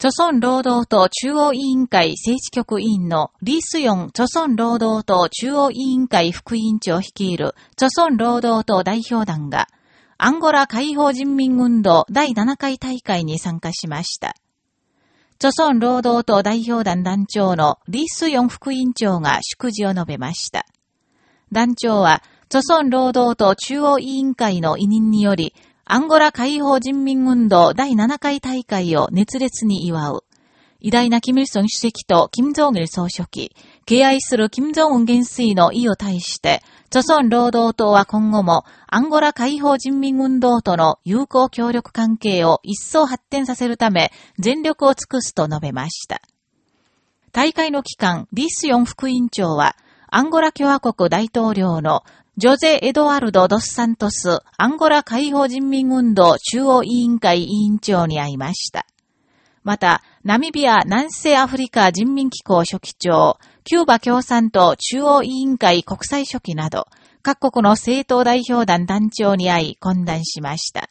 朝鮮労働党中央委員会政治局委員のリースヨン朝鮮労働党中央委員会副委員長率いる朝鮮労働党代表団が、アンゴラ解放人民運動第7回大会に参加しました。朝鮮労働党代表団団長のリースヨン副委員長が祝辞を述べました。団長は、朝鮮労働党中央委員会の委任により、アンゴラ解放人民運動第7回大会を熱烈に祝う。偉大なキム・イルソン主席とキム・ジョン・イル総書記、敬愛するキム・ジョン・ウン元帥の意を対して、著村労働党は今後もアンゴラ解放人民運動との友好協力関係を一層発展させるため全力を尽くすと述べました。大会の期間、リスヨン副委員長は、アンゴラ共和国大統領のジョゼ・エドワルド・ドスサントス、アンゴラ解放人民運動中央委員会委員長に会いました。また、ナミビア南西アフリカ人民機構書記長、キューバ共産党中央委員会国際書記など、各国の政党代表団団長に会い懇談しました。